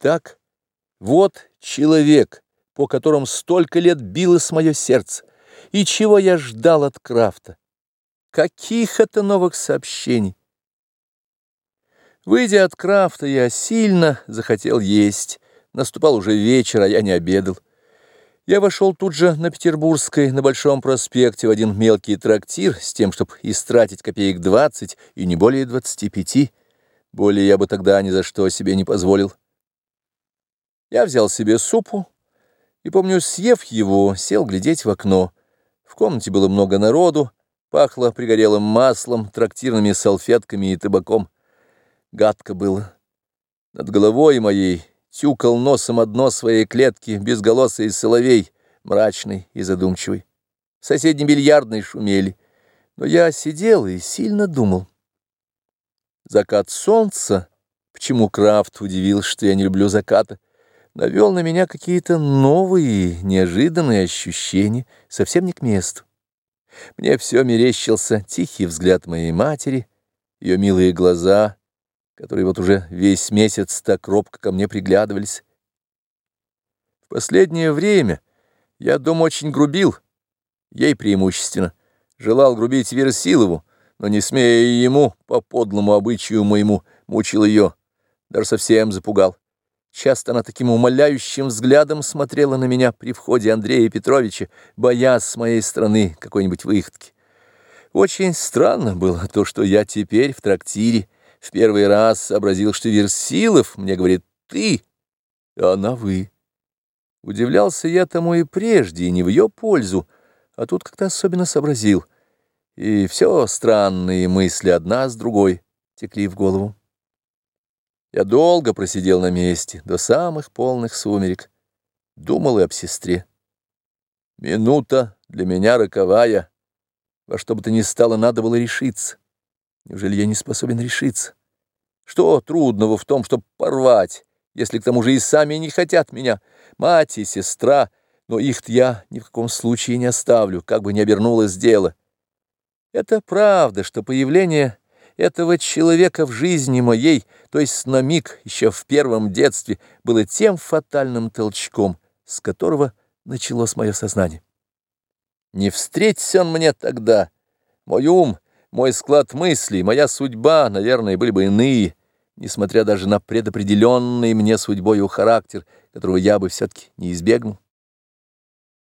Итак, вот человек, по которому столько лет билось мое сердце, и чего я ждал от Крафта. Каких это новых сообщений? Выйдя от Крафта, я сильно захотел есть. Наступал уже вечер, а я не обедал. Я вошел тут же на Петербургской, на Большом проспекте, в один мелкий трактир, с тем, чтобы истратить копеек двадцать и не более двадцати пяти. Более я бы тогда ни за что себе не позволил. Я взял себе супу и, помню, съев его, сел глядеть в окно. В комнате было много народу, пахло пригорелым маслом, трактирными салфетками и табаком. Гадко было. Над головой моей тюкал носом одно своей клетки безголосый соловей, мрачный и задумчивый. В соседней бильярдной шумели, но я сидел и сильно думал. Закат солнца, почему Крафт удивил, что я не люблю заката, навел на меня какие-то новые, неожиданные ощущения, совсем не к месту. Мне все мерещился тихий взгляд моей матери, ее милые глаза, которые вот уже весь месяц так робко ко мне приглядывались. В последнее время я дома очень грубил, ей преимущественно, желал грубить Версилову, но не смея ему, по подлому обычаю моему, мучил ее, даже совсем запугал. Часто она таким умоляющим взглядом смотрела на меня при входе Андрея Петровича, боясь с моей стороны какой-нибудь выходки. Очень странно было то, что я теперь в трактире в первый раз сообразил, что Версилов мне говорит «ты», а она «вы». Удивлялся я тому и прежде, и не в ее пользу, а тут как-то особенно сообразил. И все странные мысли одна с другой текли в голову. Я долго просидел на месте, до самых полных сумерек. Думал и об сестре. Минута для меня роковая. Во что бы то ни стало, надо было решиться. Неужели я не способен решиться? Что трудного в том, чтобы порвать, если к тому же и сами не хотят меня, мать и сестра, но их-то я ни в каком случае не оставлю, как бы ни обернулось дело. Это правда, что появление этого человека в жизни моей, то есть на миг, еще в первом детстве, было тем фатальным толчком, с которого началось мое сознание. Не встретился он мне тогда, мой ум, мой склад мыслей, моя судьба, наверное, были бы иные, несмотря даже на предопределенный мне судьбою характер, которого я бы все-таки не избегнул.